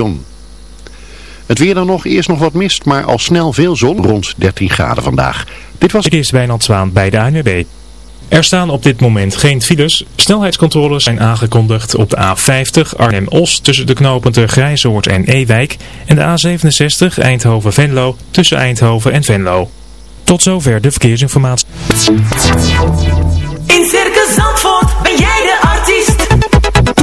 Jon. Het weer dan nog, eerst nog wat mist, maar al snel veel zon, rond 13 graden vandaag. Dit was... Het is Wijnand Zwaan bij de ANWB. Er staan op dit moment geen files. Snelheidscontroles zijn aangekondigd op de A50 Arnhem-Os tussen de knooppunten Grijzoord en Ewijk en de A67 Eindhoven-Venlo tussen Eindhoven en Venlo. Tot zover de verkeersinformatie. In Circus Zandvoort ben jij de artiest.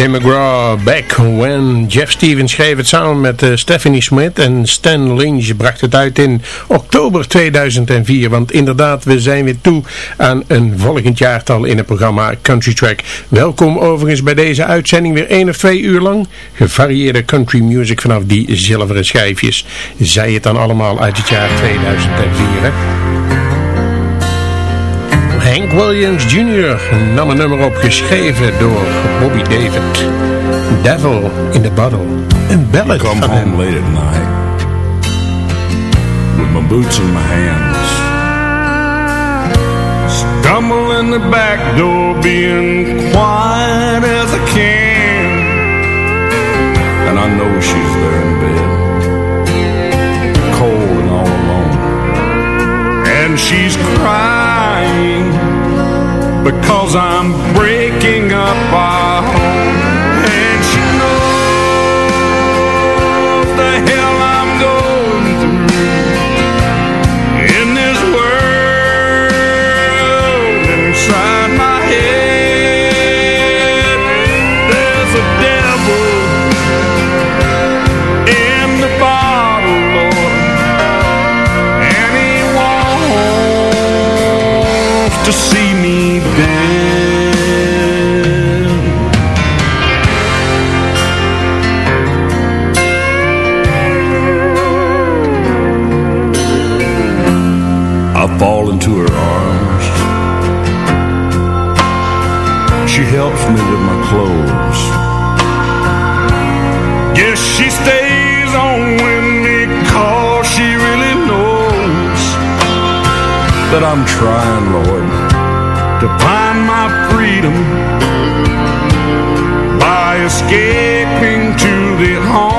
Tim McGraw, Back When. Jeff Stevens schreef het samen met eh, Stephanie Smith en Stan Lynch bracht het uit in oktober 2004. Want inderdaad, we zijn weer toe aan een volgend jaartal in het programma Country Track. Welkom overigens bij deze uitzending weer één of twee uur lang. Gevarieerde country music vanaf die zilveren schijfjes. Zij het dan allemaal uit het jaar 2004, hè? Hank Williams Jr. nam een nummer op geschreven door Bobby David. Devil in the Bottle. Een ballad Come van hem. home late at night with my boots in my hands. Stumble in the back door, being quiet as I can. And I know she's there in bed, cold and all alone. And she's crying because I'm breaking up our home. And she knows the hell I'm going through in this world. Inside my head, there's a devil in the bottle, Lord, and he wants to see she stays on with me cause she really knows that I'm trying, Lord, to find my freedom by escaping to the only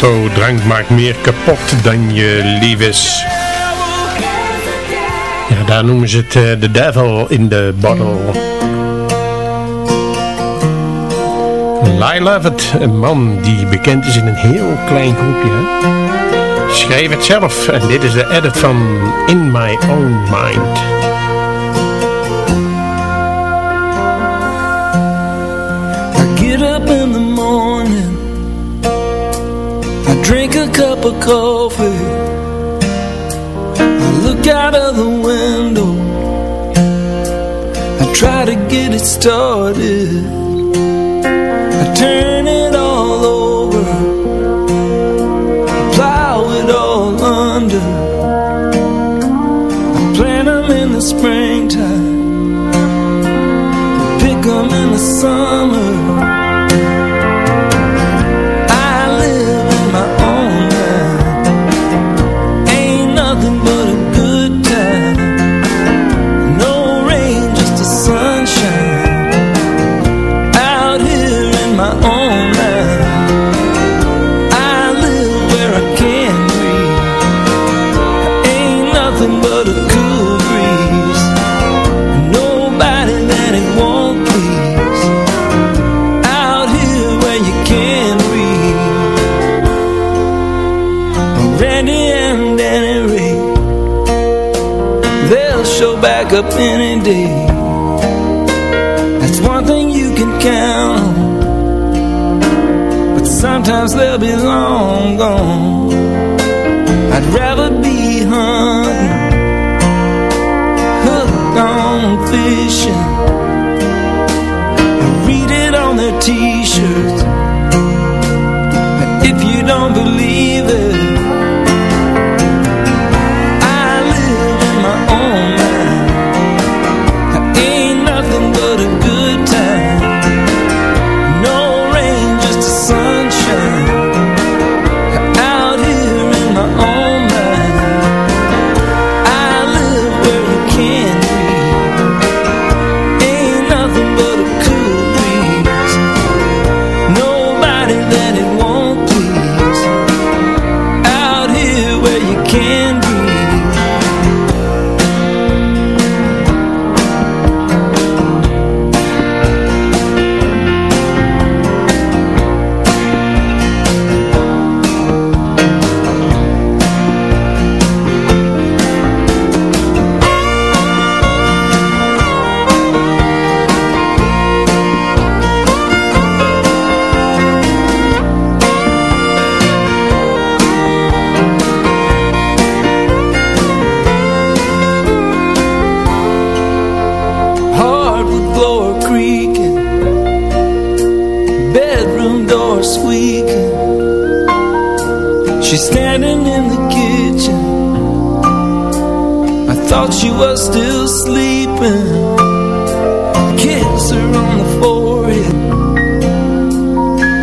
motto, drank maakt meer kapot dan je lief is. Ja, daar noemen ze het uh, The Devil in the Bottle. Lyle Lovett, een man die bekend is in een heel klein groepje. Hè? Schreef het zelf en dit is de edit van In My Own Mind. Coffee. I look out of the window. I try to get it started. I turn it all over back up any day. That's one thing you can count. On But sometimes they'll be long gone. I'd rather be hunting Hooked on fishing. I Read it on their t-shirts thought she was still sleeping. Kiss her on the forehead.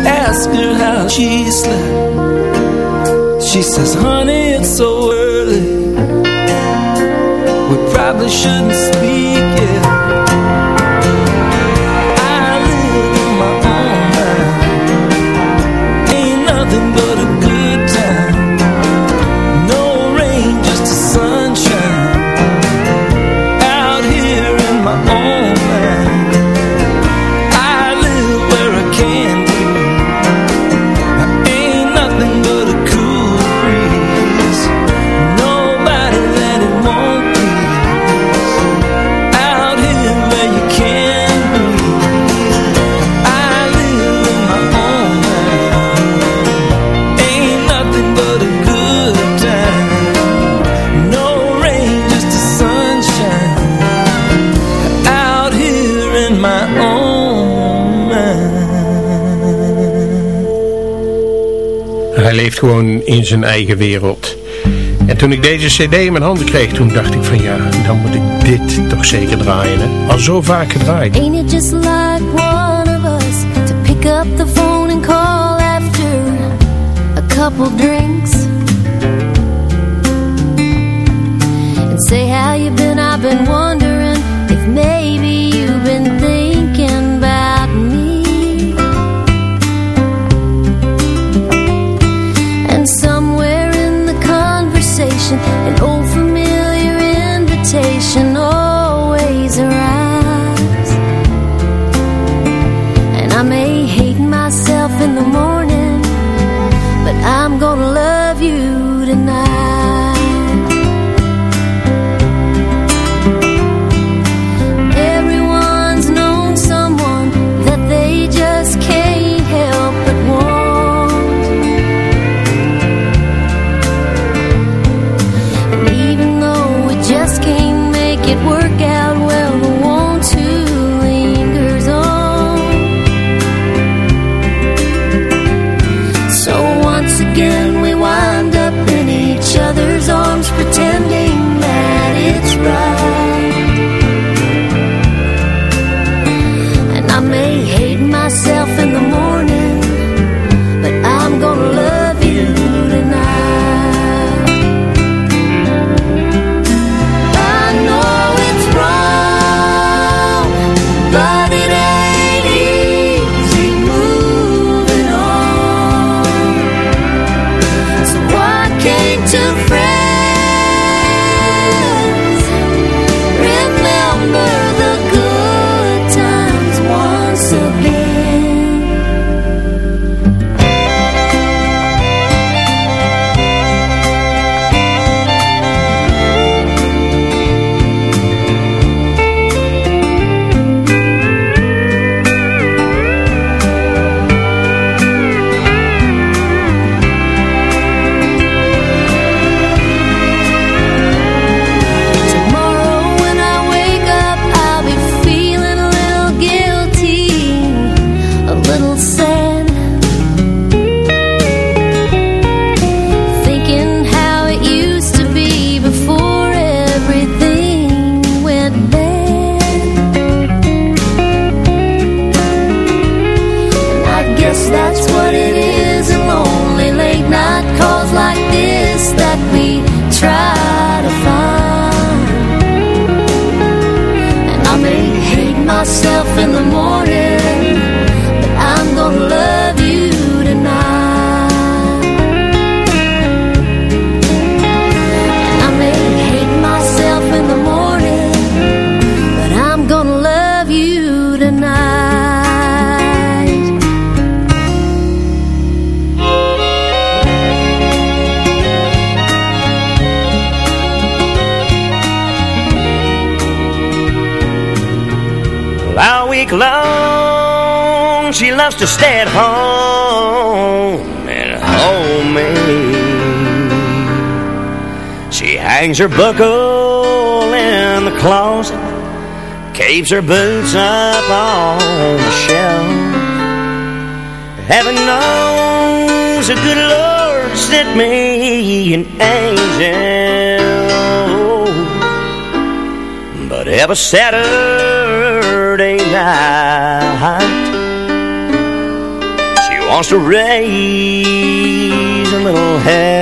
Ask her how she slept. She says, honey, it's so early. We probably shouldn't leeft gewoon in zijn eigen wereld. En toen ik deze cd in mijn handen kreeg, toen dacht ik van ja, dan moet ik dit toch zeker draaien. Hè? Al zo vaak gedraaid. Ain't it just like one of us to pick up the phone and call after a couple drinks and say how you been? I've been wondering hangs her buckle in the closet, keeps her boots up on the shelf. Heaven knows the good Lord sent me an angel, but every Saturday night she wants to raise a little hell.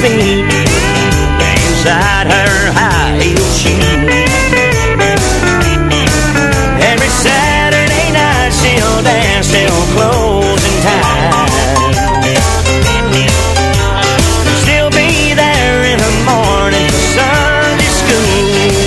feet inside her high heel shoes. Every Saturday night she'll dance till closing time. She'll be there in the morning for Sunday school.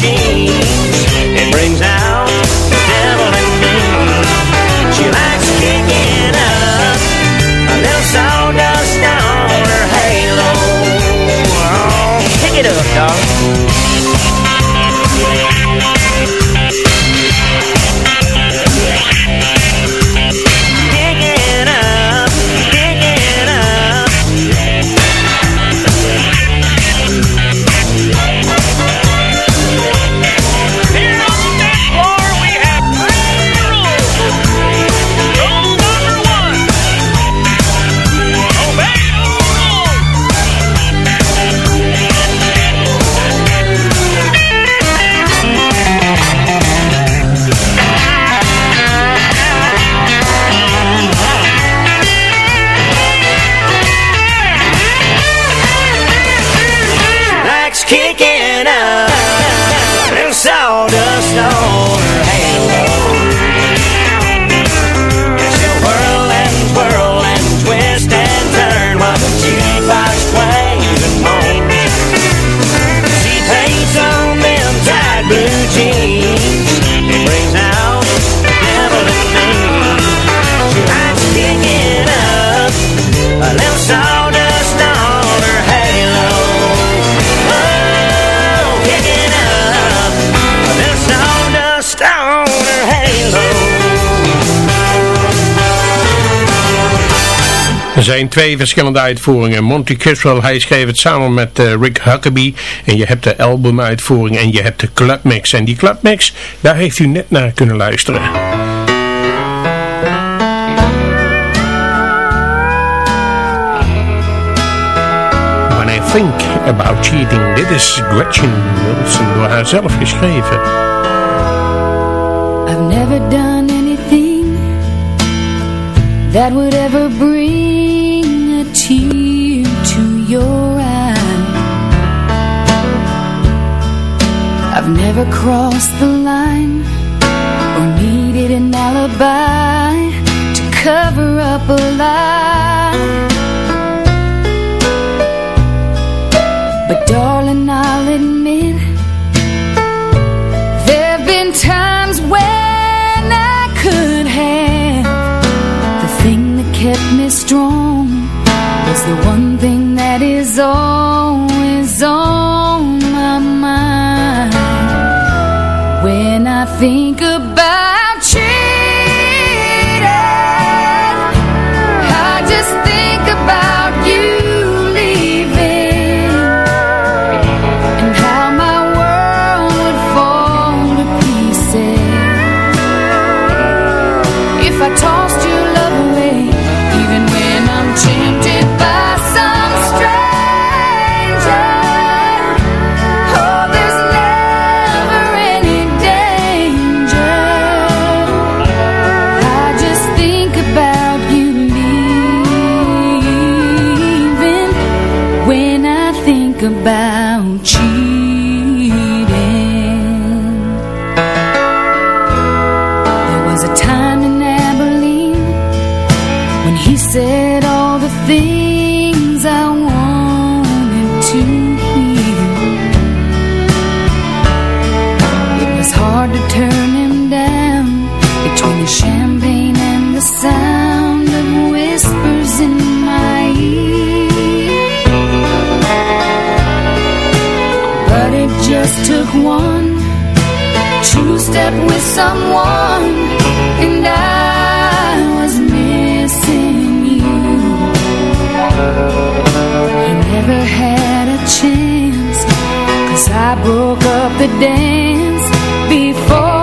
jeans. Zijn twee verschillende uitvoeringen. Monty Criswell, hij schreef het samen met eh, Rick Huckabee. En je hebt de albumuitvoering en je hebt de clubmix. En die clubmix, daar heeft u net naar kunnen luisteren. When I Think About Cheating. Dit is Gretchen Wilson door haar zelf geschreven. I've never done anything that would ever bring I've never crossed the line or needed an alibi to cover up a lie. But darling, I'll admit There've been times when I could have The thing that kept me strong Was the one thing that is always hard to turn him down between the champagne and the sound of whispers in my ear. But it just took one true step with someone, and I was missing you. He never had a chance, cause I broke up the dance before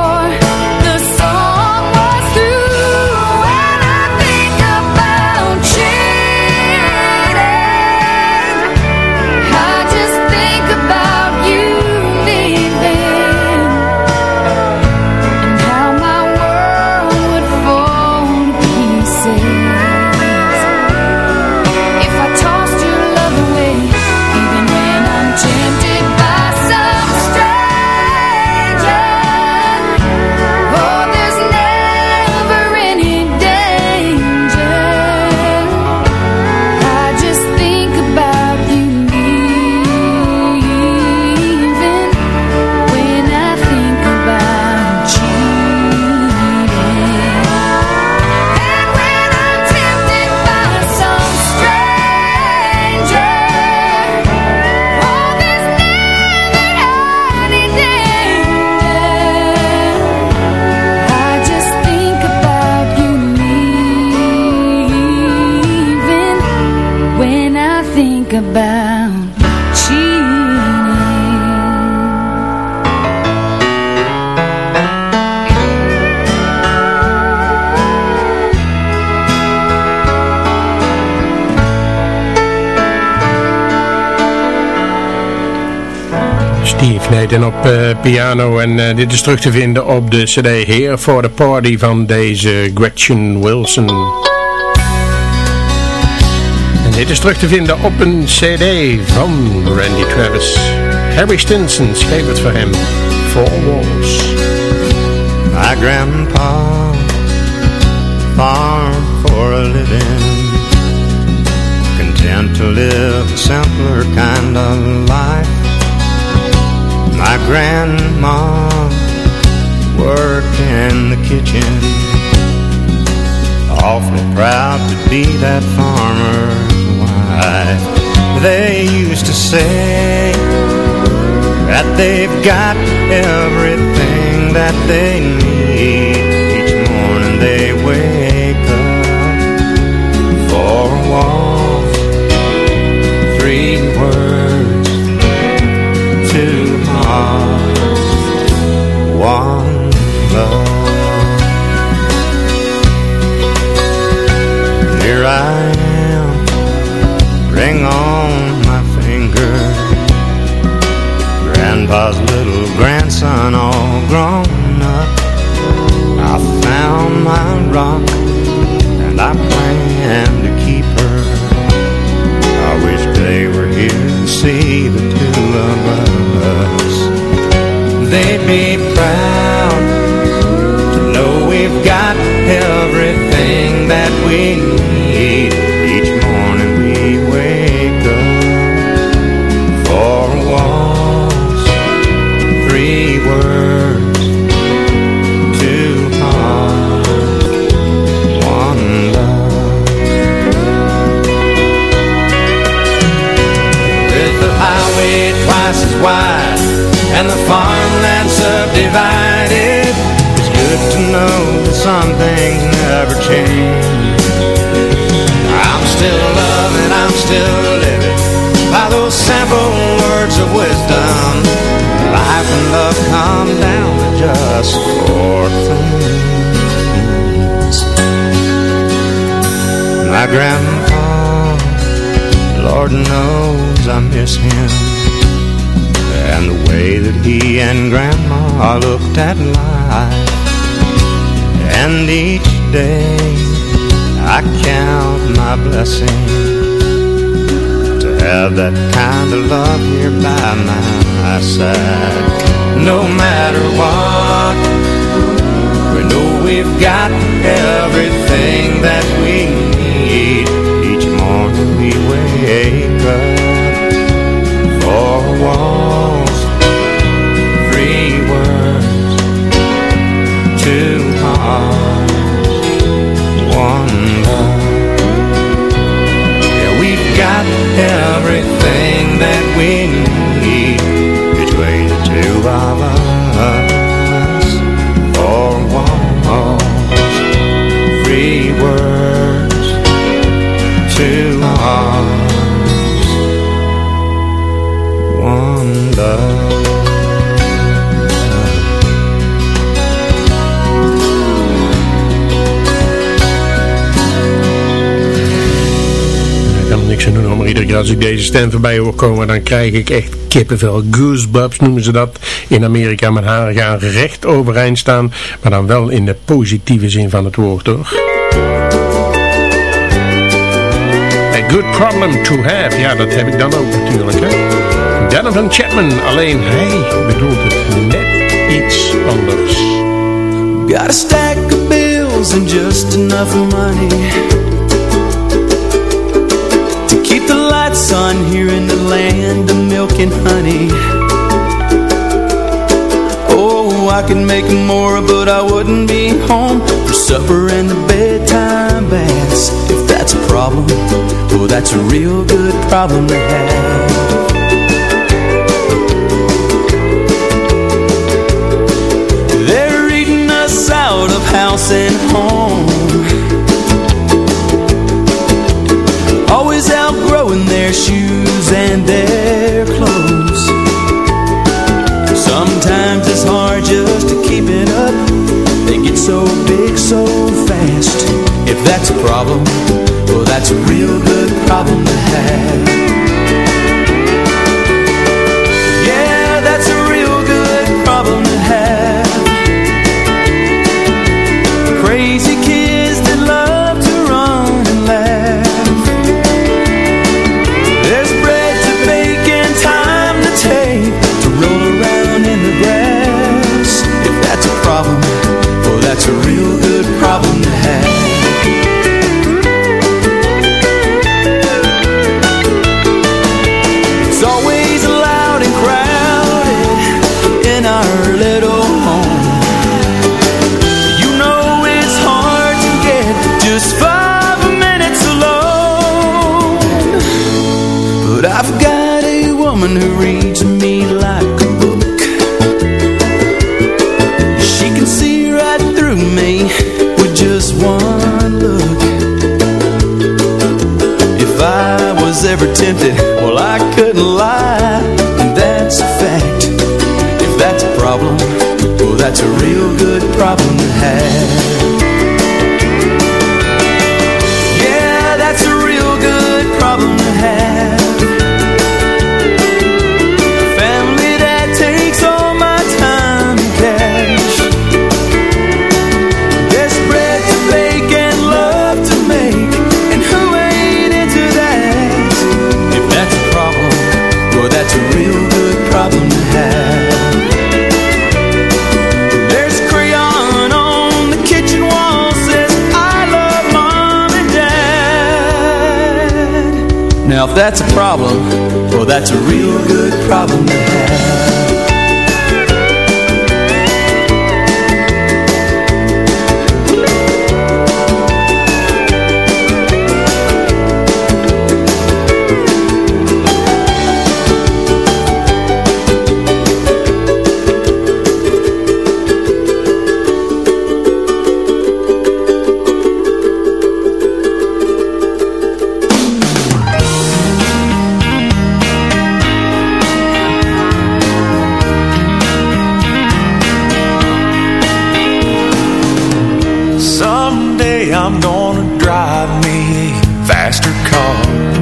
Steve Nathan op eh, piano en eh, dit is terug te vinden op de cd Here for the Party van deze Gretchen Wilson. En dit is terug te vinden op een cd van Randy Travis. Harry Stinson schreef het voor hem. Four Walls. My grandpa farmed for a living, content to live a simpler kind of life. My grandma worked in the kitchen, awfully proud to be that farmer's wife. They used to say that they've got everything that they need. Grandson all grown up. I found my rock and I plan to keep her. I wish they were here to see the two of us. They'd be proud to know we've got everything that we need him. And the way that he and grandma looked at life. And each day I count my blessings to have that kind of love here by my side. No matter what, we know we've got everything that we need. Each morning we wake up, got everything that we need between the two of us. Four walls, three words, two hearts, one love. Aan doen, maar iedere keer als ik deze stem voorbij hoor komen, dan krijg ik echt kippenvel. Goosebumps noemen ze dat in Amerika. Mijn haren gaan recht overeind staan, maar dan wel in de positieve zin van het woord, hoor. A good problem to have. Ja, dat heb ik dan ook natuurlijk, hè. Donovan Chapman, alleen hij bedoelt het net iets anders. Got a stack of bills and just enough money To keep the lights on here in the land of milk and honey. Oh, I could make more, but I wouldn't be home For supper and the bedtime baths. If that's a problem, well that's a real good problem to have. They're eating us out of house and home their shoes and their clothes. Sometimes it's hard just to keep it up. They get so big so fast. If that's a problem, well that's a real good problem to have who reads me like a book. She can see right through me with just one look. If I was ever tempted, well I couldn't lie. And that's a fact. If that's a problem, well that's a real if that's a problem, well that's a real good problem gonna drive me a faster car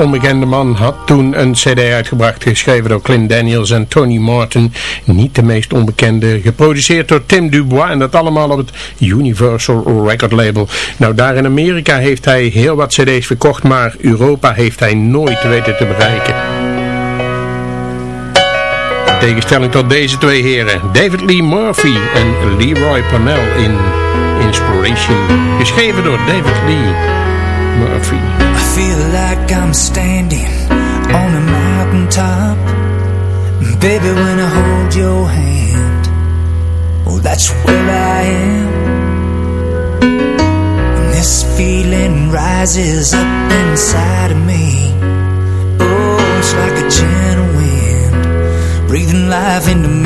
onbekende man, had toen een cd uitgebracht, geschreven door Clint Daniels en Tony Martin. Niet de meest onbekende, geproduceerd door Tim Dubois en dat allemaal op het Universal Record label. Nou, daar in Amerika heeft hij heel wat cd's verkocht, maar Europa heeft hij nooit weten te bereiken. tegenstelling tot deze twee heren. David Lee Murphy en Leroy Pamel in Inspiration. Geschreven door David Lee Murphy. Feel like I'm standing on a mountaintop. Baby, when I hold your hand, oh, that's where I am. And this feeling rises up inside of me. Oh, it's like a gentle wind, breathing life into me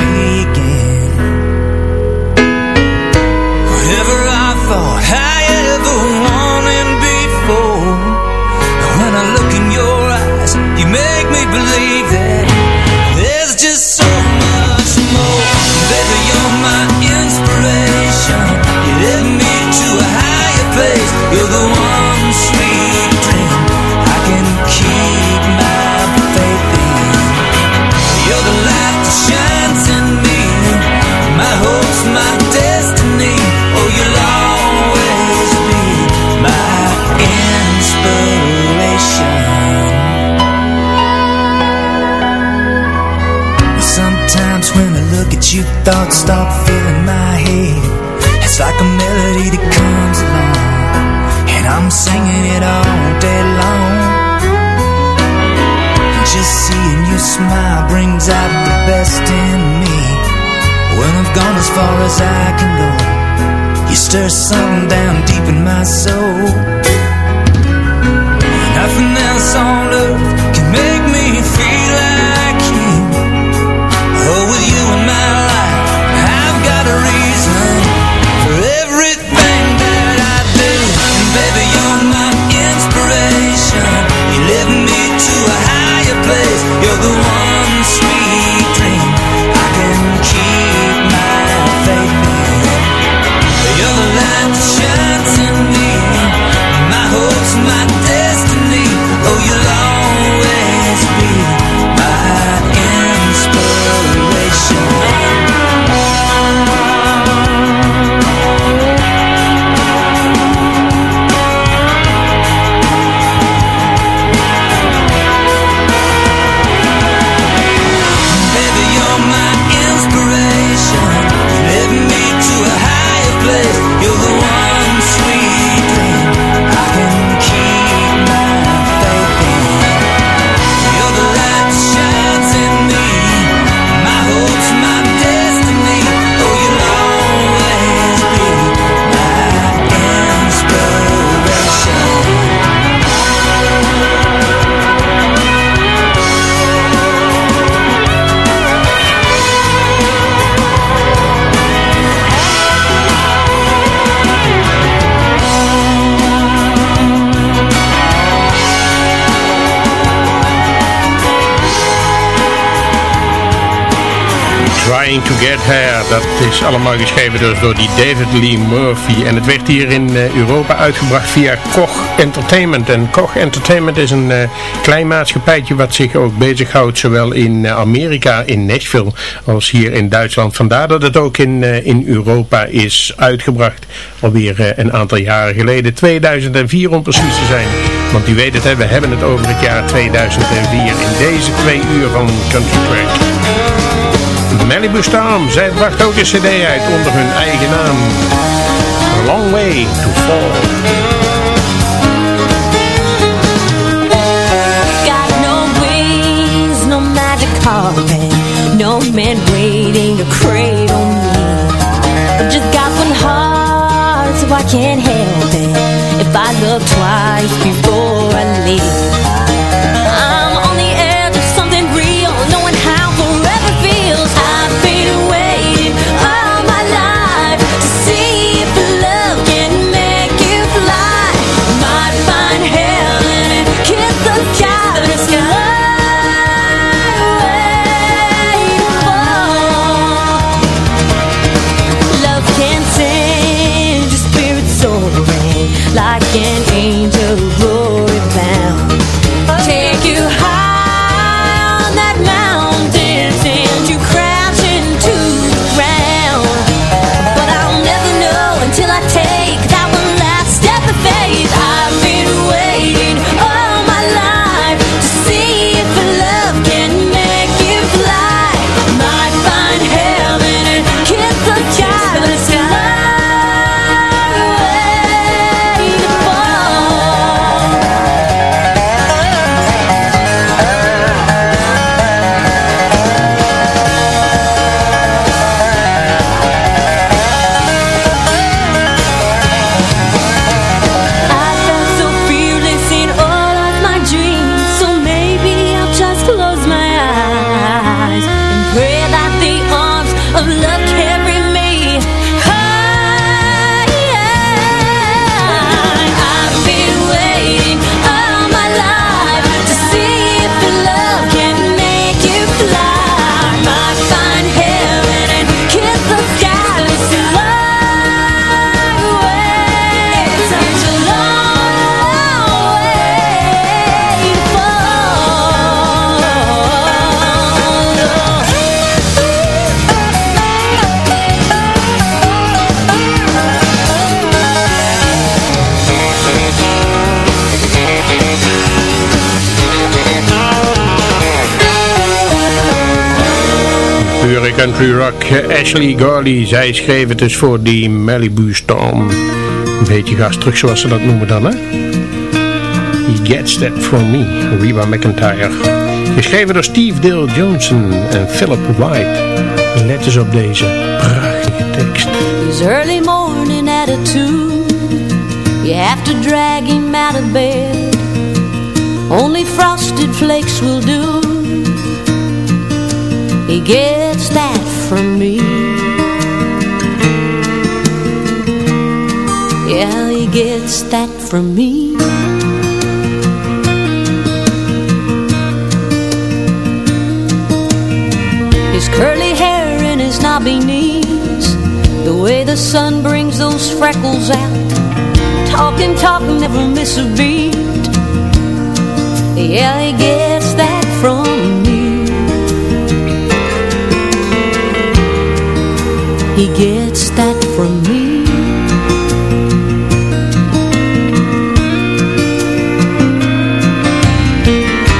thoughts stop filling my head. It's like a melody that comes along, and I'm singing it all day long. Just seeing you smile brings out the best in me. When I've gone as far as I can go, you stir something down deep in my soul. Nothing else on earth Trying to Get Her, dat is allemaal geschreven dus door die David Lee Murphy. En het werd hier in eh, Europa uitgebracht via Koch Entertainment. En Koch Entertainment is een eh, klein maatschappijtje wat zich ook bezighoudt zowel in eh, Amerika, in Nashville, als hier in Duitsland. Vandaar dat het ook in, in Europa is uitgebracht. Alweer een aantal jaren geleden, 2004 om precies te zijn. Want u weet het, hè, we hebben het over het jaar 2004 in deze twee uur van Country Track. Malibu Storm, zij bracht ook een cd uit onder hun eigen naam. A Long Way to Fall. Got no wings, no magic carpet, no man waiting to cradle me. I just got one heart, so I can't help it if I look twice before country rock Ashley Gorley. Zij schreef het dus voor die Malibu Storm. Een beetje terug zoals ze dat noemen dan, hè? He Gets That From Me, Reba McIntyre. Geschreven door Steve Dale Johnson en Philip White. Let eens op deze prachtige tekst. His early morning attitude You have to drag him out of bed Only frosted flakes will do He gets from me. Yeah, he gets that from me. His curly hair and his knobby knees The way the sun brings those freckles out. Talking, talking, never miss a beat. Yeah, he gets He gets that from me.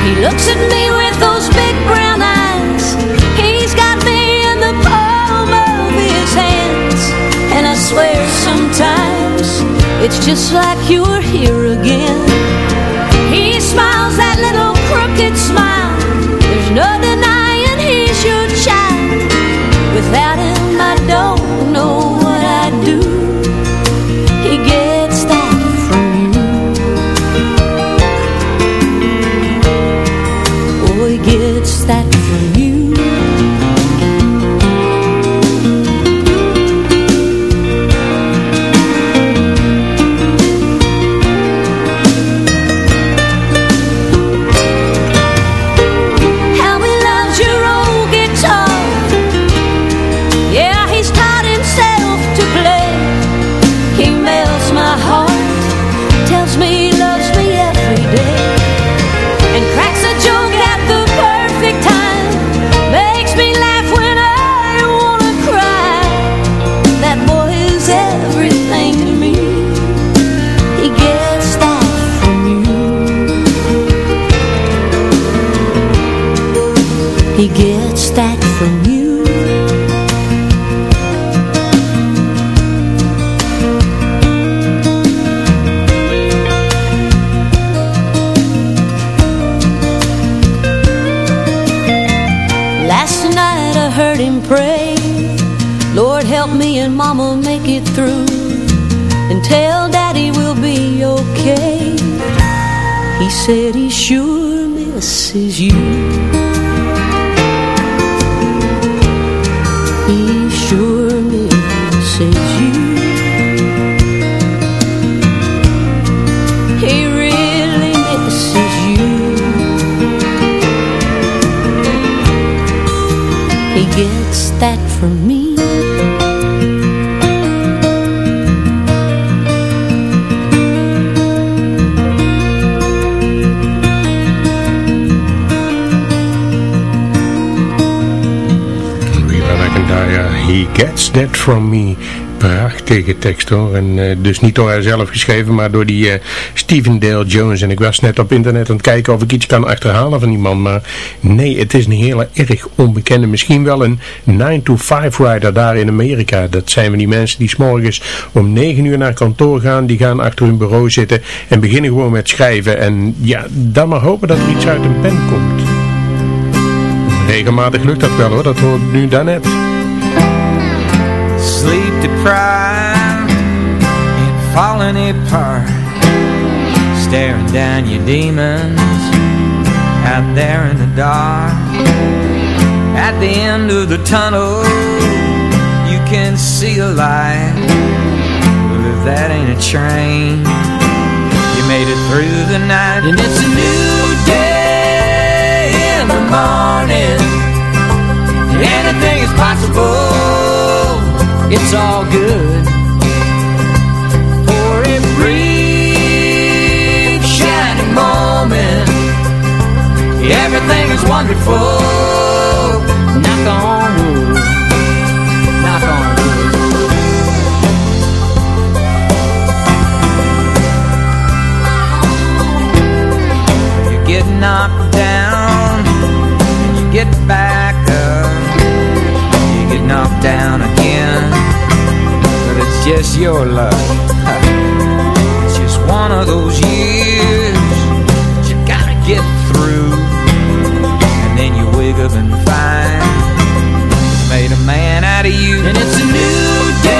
He looks at me with those big brown eyes. He's got me in the palm of his hands. And I swear sometimes It's just like you're here again. He smiles that little crooked smile gets that From Me. Prachtige tekst hoor. En eh, dus niet door haarzelf geschreven, maar door die eh, Stephen Dale Jones. En ik was net op internet aan het kijken of ik iets kan achterhalen van die man. Maar nee, het is een hele erg onbekende. Misschien wel een 9-to-5 rider daar in Amerika. Dat zijn we die mensen die s'morgens om 9 uur naar kantoor gaan. Die gaan achter hun bureau zitten en beginnen gewoon met schrijven. En ja, dan maar hopen dat er iets uit een pen komt. Regelmatig lukt dat wel hoor, dat hoort nu daarnet. Sleep deprived and falling apart. Staring down your demons out there in the dark. At the end of the tunnel you can see a light. Well if that ain't a train you made it through the night. And it's a new day in the morning. Anything is possible it's all good for a brief shining moment. Everything is wonderful. Knock on it's your luck. It's just one of those years that you gotta get through. And then you wake up and find it's made a man out of you. And it's a new day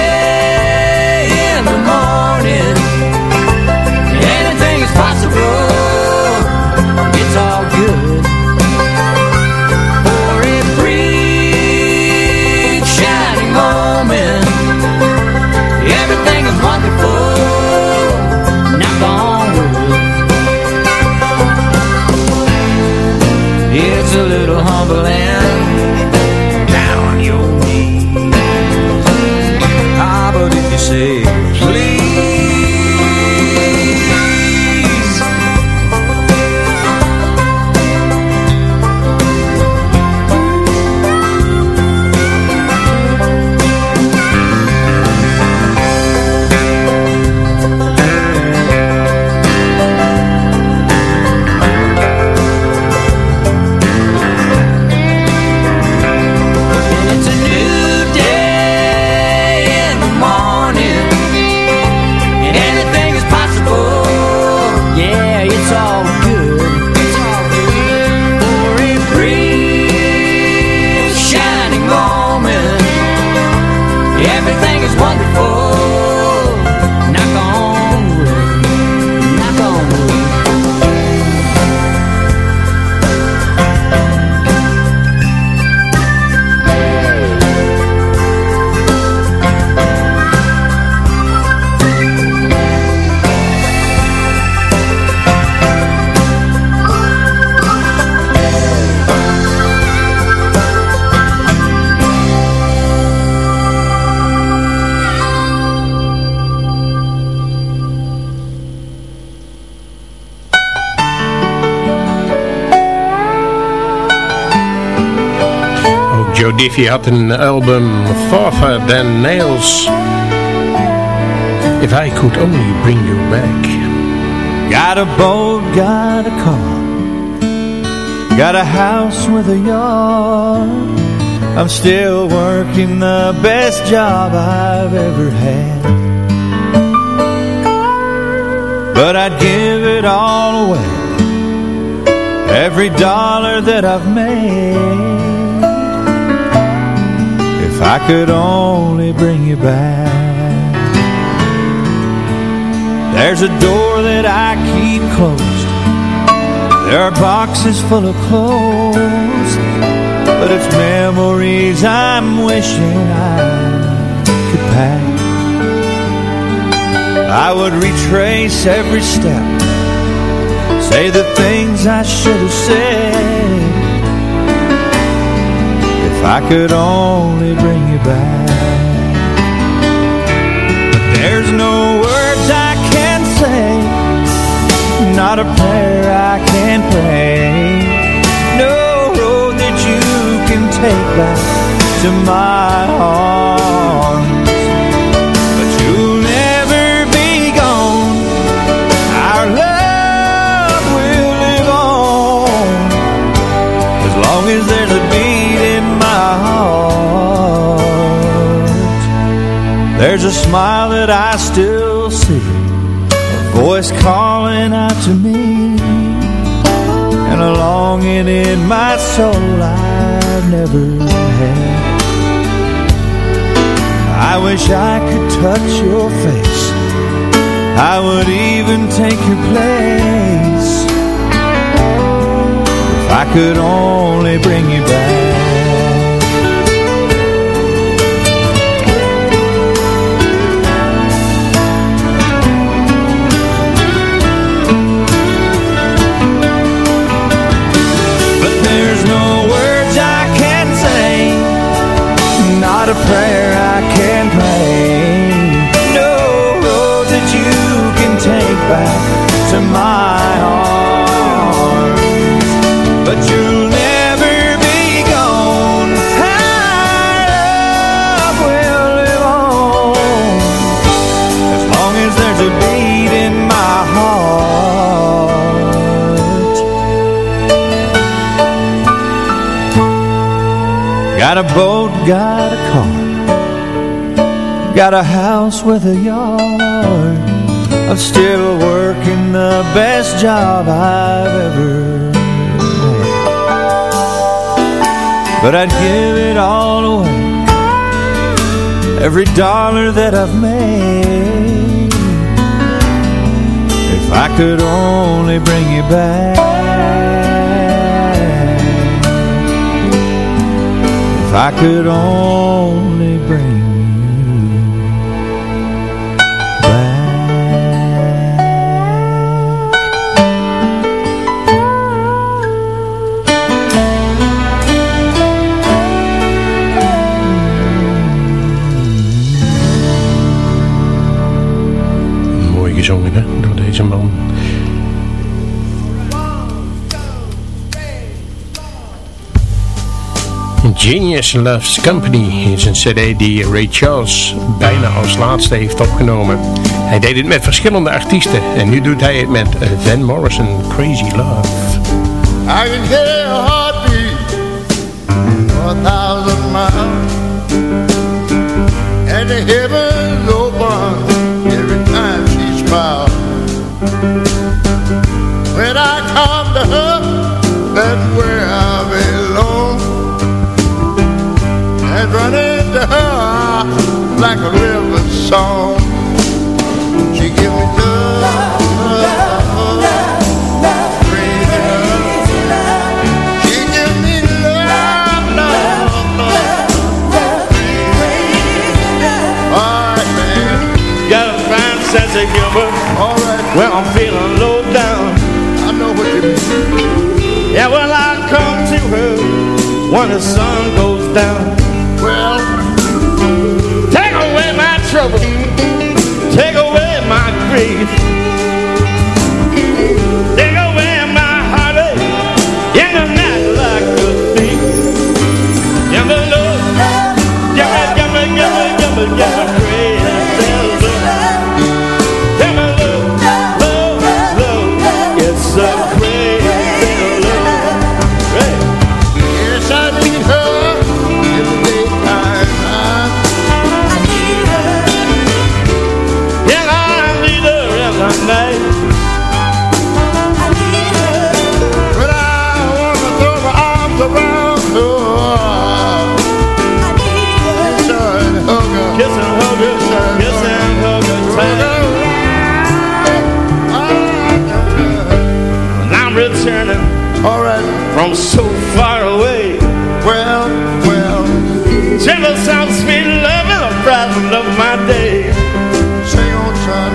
Diffie had een album Tougher Than Nails. If I Could Only Bring You Back. Got a boat, got a car Got a house with a yard I'm still working the best job I've ever had But I'd give it all away Every dollar that I've made I could only bring you back. There's a door that I keep closed. There are boxes full of clothes. But it's memories I'm wishing I could pack. I would retrace every step. Say the things I should have said I could only bring you back. But there's no words I can say. Not a prayer I can pray. No road that you can take back to my arms heart. There's a smile that I still see A voice calling out to me And a longing in my soul I've never had. I wish I could touch your face. I would even take your place. If I could only bring you back Got a boat, got a car Got a house with a yard. I'm still working the best job I've ever had. But I'd give it all away Every dollar that I've made. If I could only bring you back I could only bring gezongen hè, door deze man. Genius Loves Company is een cd die Ray Charles bijna als laatste heeft opgenomen. Hij deed het met verschillende artiesten en nu doet hij het met Van Morrison, Crazy Love. I can hear a thousand And a river song She give me love, love, love, crazy love She give me love, love, love, Alright, man. Got a fine sense of humor. Alright. When I'm feeling low down. I know what you mean. Yeah, well, I come to her when the sun goes down. Trouble. Take away my grief. Take away my heartache. In the night like a thief. Give me love. Give me, give me, give from so far away. Well, well. Gentle sound, sweet love, and the brighten of my day. Sing on, son.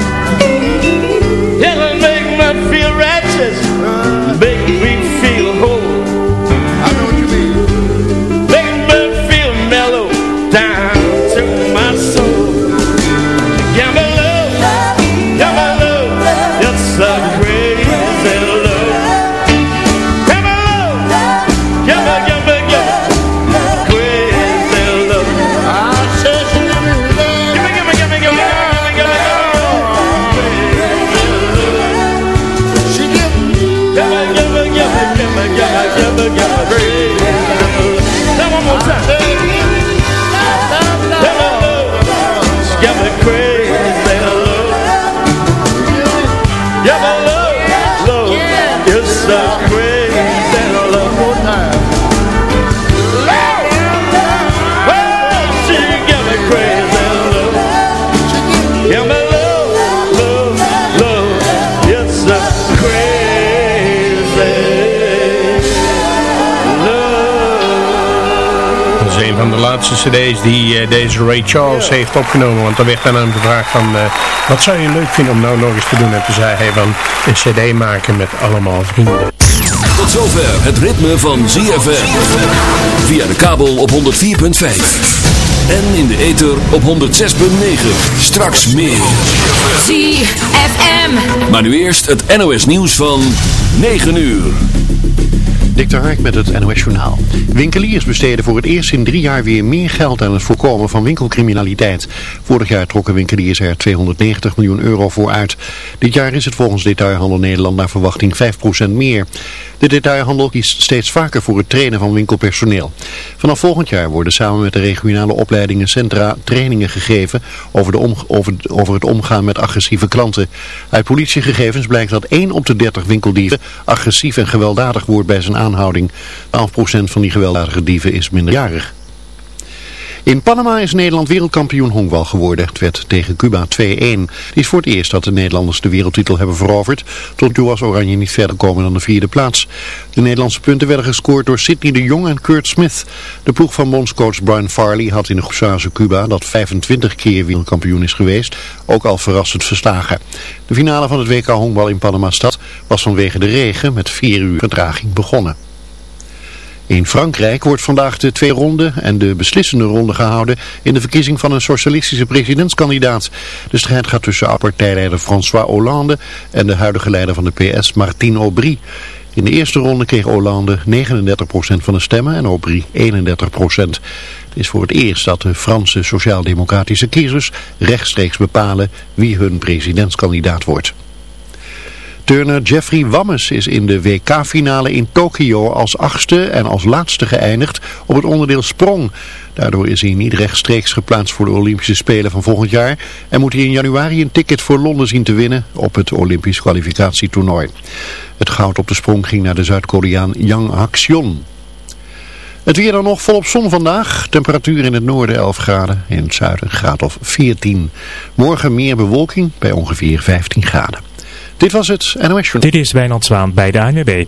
Laatste cd's die eh, deze Ray Charles heeft opgenomen. Want er werd aan hem gevraagd van, eh, wat zou je leuk vinden om nou nog eens te doen? En toen zei hij van, een cd maken met allemaal vrienden. Tot zover het ritme van ZFM. Via de kabel op 104.5. En in de ether op 106.9. Straks meer. ZFM. Maar nu eerst het NOS nieuws van 9 uur. Dik Hark met het NOS Journaal. Winkeliers besteden voor het eerst in drie jaar weer meer geld aan het voorkomen van winkelcriminaliteit. Vorig jaar trokken winkeliers er 290 miljoen euro voor uit. Dit jaar is het volgens Detailhandel Nederland naar verwachting 5% meer. De detailhandel kiest steeds vaker voor het trainen van winkelpersoneel. Vanaf volgend jaar worden samen met de regionale opleidingen centra trainingen gegeven over, de over, over het omgaan met agressieve klanten. Uit politiegegevens blijkt dat 1 op de 30 winkeldieven agressief en gewelddadig wordt bij zijn aanhouding. 12% van die gewelddadige dieven is minderjarig. In Panama is Nederland wereldkampioen honkbal geworden. Het werd tegen Cuba 2-1. Het is voor het eerst dat de Nederlanders de wereldtitel hebben veroverd. Tot nu was Oranje niet verder komen dan de vierde plaats. De Nederlandse punten werden gescoord door Sidney de Jong en Kurt Smith. De ploeg van bondscoach Brian Farley had in de groepsfase Cuba, dat 25 keer wereldkampioen is geweest, ook al verrassend verslagen. De finale van het WK honkbal in Panama-stad was vanwege de regen met 4 uur vertraging begonnen. In Frankrijk wordt vandaag de twee ronde en de beslissende ronde gehouden in de verkiezing van een socialistische presidentskandidaat. De strijd gaat tussen partijleider François Hollande en de huidige leider van de PS, Martine Aubry. In de eerste ronde kreeg Hollande 39% van de stemmen en Aubry 31%. Het is voor het eerst dat de Franse sociaal-democratische kiezers rechtstreeks bepalen wie hun presidentskandidaat wordt. Turner Jeffrey Wammes is in de WK-finale in Tokio als achtste en als laatste geëindigd op het onderdeel sprong. Daardoor is hij niet rechtstreeks geplaatst voor de Olympische Spelen van volgend jaar en moet hij in januari een ticket voor Londen zien te winnen op het Olympisch kwalificatietoernooi. Het goud op de sprong ging naar de Zuid-Koreaan Yang Hak-sion. Het weer dan nog volop zon vandaag. Temperatuur in het noorden 11 graden, in het zuiden een graad of 14. Morgen meer bewolking bij ongeveer 15 graden. Dit was het NOS. Dit is Wijnand Zwaan bij de ANWB.